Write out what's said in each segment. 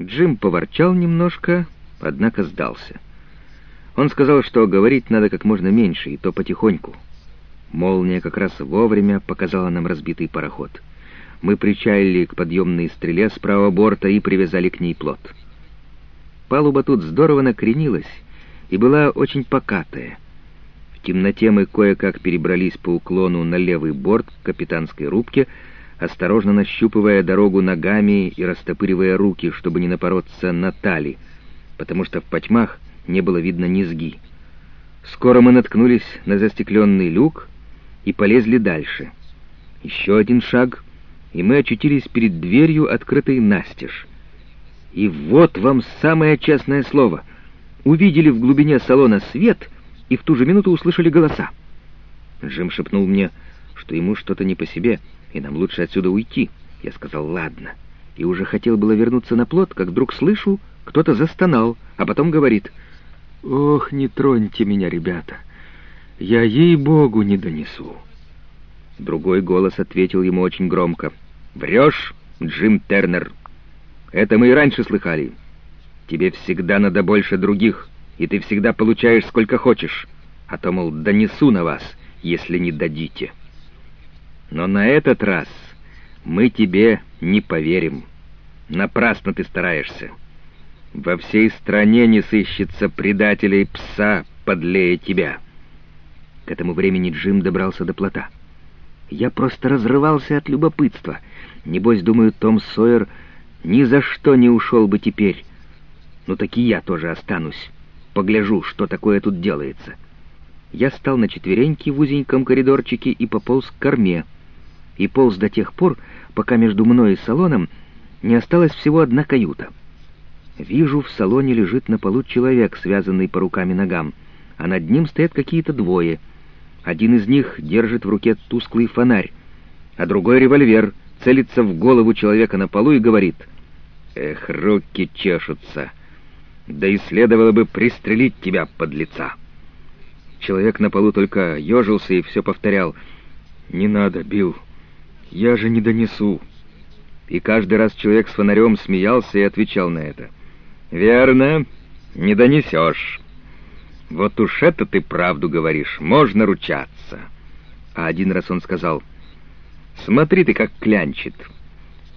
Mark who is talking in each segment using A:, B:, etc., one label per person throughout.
A: Джим поворчал немножко, однако сдался. Он сказал, что говорить надо как можно меньше, и то потихоньку. Молния как раз вовремя показала нам разбитый пароход. Мы причалили к подъемной стреле с правого борта и привязали к ней плот. Палуба тут здорово накренилась и была очень покатая. В темноте мы кое-как перебрались по уклону на левый борт к капитанской рубке, осторожно нащупывая дорогу ногами и растопыривая руки, чтобы не напороться на тали, потому что в потьмах не было видно низги. Скоро мы наткнулись на застекленный люк и полезли дальше. Еще один шаг, и мы очутились перед дверью, открытой настежь. И вот вам самое честное слово. Увидели в глубине салона свет и в ту же минуту услышали голоса. Джим шепнул мне, что ему что-то не по себе — и нам лучше отсюда уйти. Я сказал «ладно». И уже хотел было вернуться на плот, как вдруг слышу, кто-то застонал, а потом говорит «Ох, не троньте меня, ребята, я ей-богу не донесу». Другой голос ответил ему очень громко «Врешь, Джим Тернер? Это мы и раньше слыхали. Тебе всегда надо больше других, и ты всегда получаешь сколько хочешь, а то, мол, донесу на вас, если не дадите». Но на этот раз мы тебе не поверим. Напрасно ты стараешься. Во всей стране не сыщется предателей пса подлее тебя. К этому времени Джим добрался до плота. Я просто разрывался от любопытства. Небось, думаю, Том Сойер ни за что не ушел бы теперь. Ну так и я тоже останусь. Погляжу, что такое тут делается. Я стал на четвереньки в узеньком коридорчике и пополз к корме и полз до тех пор, пока между мной и салоном не осталась всего одна каюта. Вижу, в салоне лежит на полу человек, связанный по рукам и ногам, а над ним стоят какие-то двое. Один из них держит в руке тусклый фонарь, а другой револьвер целится в голову человека на полу и говорит «Эх, руки чешутся! Да и следовало бы пристрелить тебя, под лица!» Человек на полу только ежился и все повторял «Не надо, Билл, я же не донесу. И каждый раз человек с фонарем смеялся и отвечал на это. Верно, не донесешь. Вот уж это ты правду говоришь, можно ручаться. А один раз он сказал, смотри ты, как клянчит.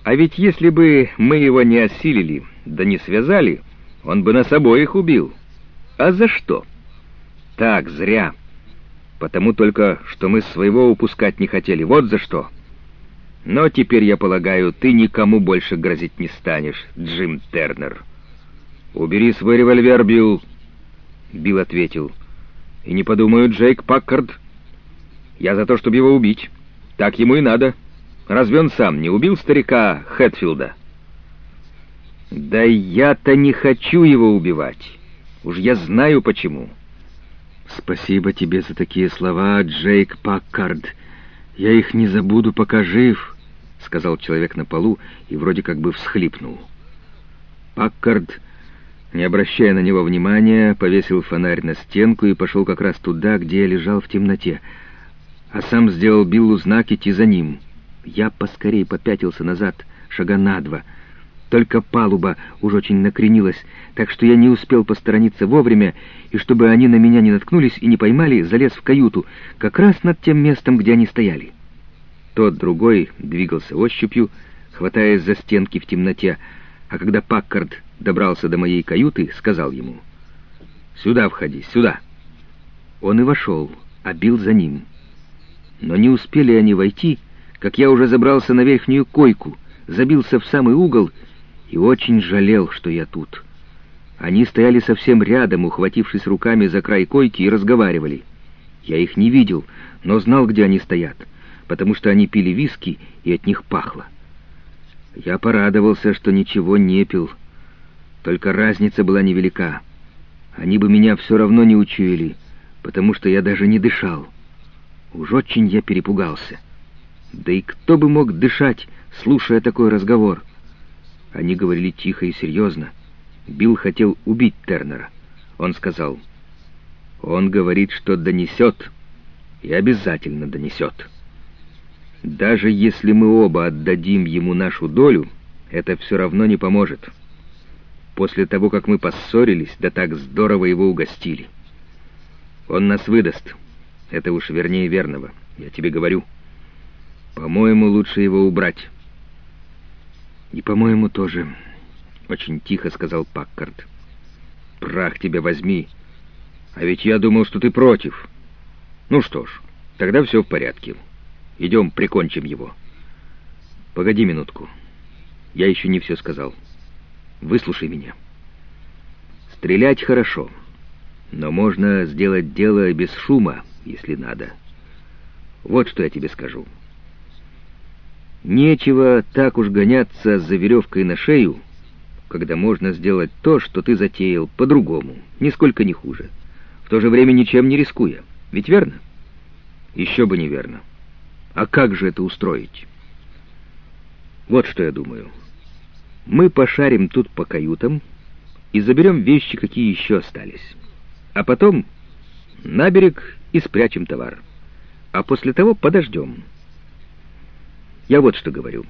A: А ведь если бы мы его не осилили, да не связали, он бы нас обоих убил. А за что? Так, зря. Потому только, что мы своего упускать не хотели. Вот за что. Но теперь, я полагаю, ты никому больше грозить не станешь, Джим Тернер. Убери свой револьвер, Билл. Билл ответил. И не подумаю, Джейк Паккард. Я за то, чтобы его убить. Так ему и надо. Разве он сам не убил старика Хэтфилда? Да я-то не хочу его убивать. Уж я знаю почему. Спасибо тебе за такие слова, Джейк Паккард. «Я их не забуду, пока жив», — сказал человек на полу и вроде как бы всхлипнул. Паккард, не обращая на него внимания, повесил фонарь на стенку и пошел как раз туда, где я лежал в темноте, а сам сделал Биллу знак идти за ним. Я поскорей попятился назад, шага на два — только палуба уж очень накренилась, так что я не успел посторониться вовремя, и чтобы они на меня не наткнулись и не поймали, залез в каюту, как раз над тем местом, где они стояли. Тот другой двигался ощупью, хватаясь за стенки в темноте, а когда Паккард добрался до моей каюты, сказал ему «Сюда входи, сюда». Он и вошел, а бил за ним. Но не успели они войти, как я уже забрался на верхнюю койку, забился в самый угол и очень жалел, что я тут. Они стояли совсем рядом, ухватившись руками за край койки, и разговаривали. Я их не видел, но знал, где они стоят, потому что они пили виски, и от них пахло. Я порадовался, что ничего не пил. Только разница была невелика. Они бы меня все равно не учуяли, потому что я даже не дышал. Уж очень я перепугался. Да и кто бы мог дышать, слушая такой разговор? Они говорили тихо и серьезно. Билл хотел убить Тернера. Он сказал, «Он говорит, что донесет, и обязательно донесет. Даже если мы оба отдадим ему нашу долю, это все равно не поможет. после того, как мы поссорились, да так здорово его угостили. Он нас выдаст. Это уж вернее верного, я тебе говорю. По-моему, лучше его убрать. И, по-моему, тоже, — очень тихо сказал Паккарт. Прах тебя возьми. А ведь я думал, что ты против. Ну что ж, тогда все в порядке. Идем, прикончим его. Погоди минутку. Я еще не все сказал. Выслушай меня. Стрелять хорошо, но можно сделать дело без шума, если надо. Вот что я тебе скажу. Нечего так уж гоняться за веревкой на шею, когда можно сделать то, что ты затеял, по-другому, нисколько не хуже, в то же время ничем не рискуя. Ведь верно? Еще бы не верно. А как же это устроить? Вот что я думаю. Мы пошарим тут по каютам и заберем вещи, какие еще остались. А потом на берег и спрячем товар. А после того подождем. Я вот что говорю.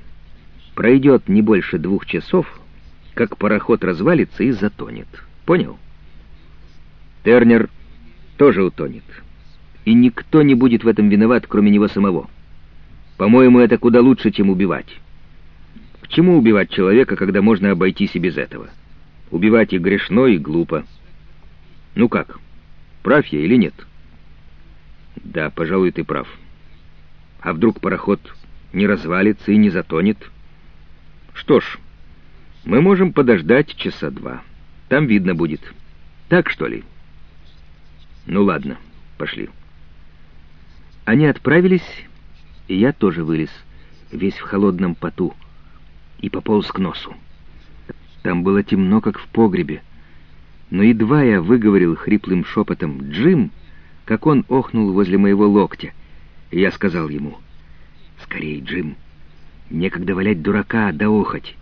A: Пройдет не больше двух часов, как пароход развалится и затонет. Понял? Тернер тоже утонет. И никто не будет в этом виноват, кроме него самого. По-моему, это куда лучше, чем убивать. К чему убивать человека, когда можно обойтись и без этого? Убивать и грешно, и глупо. Ну как, прав я или нет? Да, пожалуй, ты прав. А вдруг пароход не развалится и не затонет? Что ж, мы можем подождать часа два. Там видно будет. Так, что ли? Ну ладно, пошли. Они отправились, и я тоже вылез, весь в холодном поту, и пополз к носу. Там было темно, как в погребе. Но едва я выговорил хриплым шепотом «Джим!», как он охнул возле моего локтя, и я сказал ему «Скорей, Джим! Некогда валять дурака да охоть!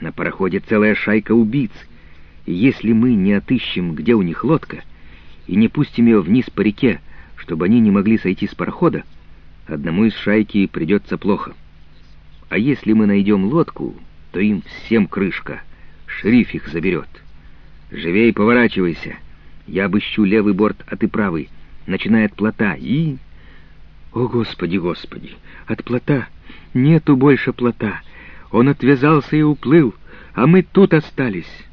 A: На пароходе целая шайка убийц, и если мы не отыщем, где у них лодка, и не пустим ее вниз по реке, чтобы они не могли сойти с парохода, одному из шайки придется плохо. А если мы найдем лодку, то им всем крышка, шериф их заберет. Живей поворачивайся, я обыщу левый борт, а ты правый, начиная от плота, и... О, Господи, Господи, от плота нету больше плота, он отвязался и уплыл, а мы тут остались».